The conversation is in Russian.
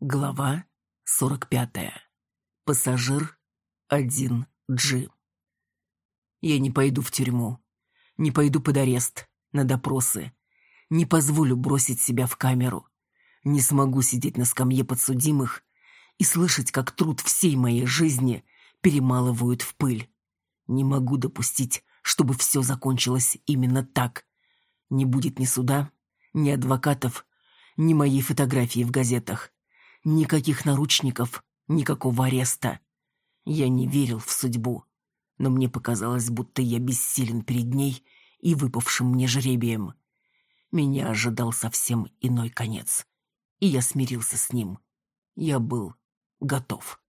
Глава 45. Пассажир 1G. Я не пойду в тюрьму. Не пойду под арест, на допросы. Не позволю бросить себя в камеру. Не смогу сидеть на скамье подсудимых и слышать, как труд всей моей жизни перемалывают в пыль. Не могу допустить, чтобы все закончилось именно так. Не будет ни суда, ни адвокатов, ни моей фотографии в газетах. Никаких наручников, никакого ареста. Я не верил в судьбу, но мне показалось, будто я бессилен перед ней и выпавшим мне жребием. Меня ожидал совсем иной конец, и я смирился с ним. Я был готов.